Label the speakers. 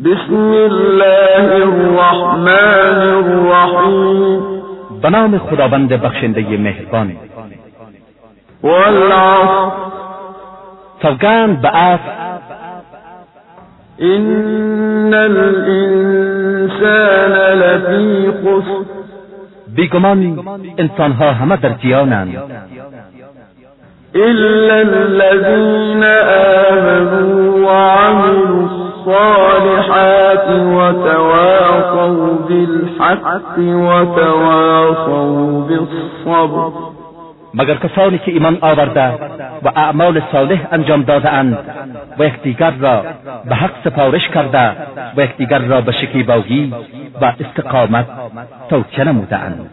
Speaker 1: بسم الله الرحمن الرحیم
Speaker 2: به نام خداوند بخشنده مهربان.
Speaker 1: والعصر.
Speaker 2: سوگند به عصر.
Speaker 1: إن الإنسان لفی خسر.
Speaker 2: بیگمان انسانها همه در زیانند
Speaker 1: إلا الذين الصالحات وتواصوا بالحق وتواصوا بالصبر.
Speaker 2: مگر کسانی که ایمان آورده و اعمال صالح انجام داده اند و یکدیگر را به حق سپارش کرده و یکدیگر را به شکیبایی و استقامت توصیه نموده اند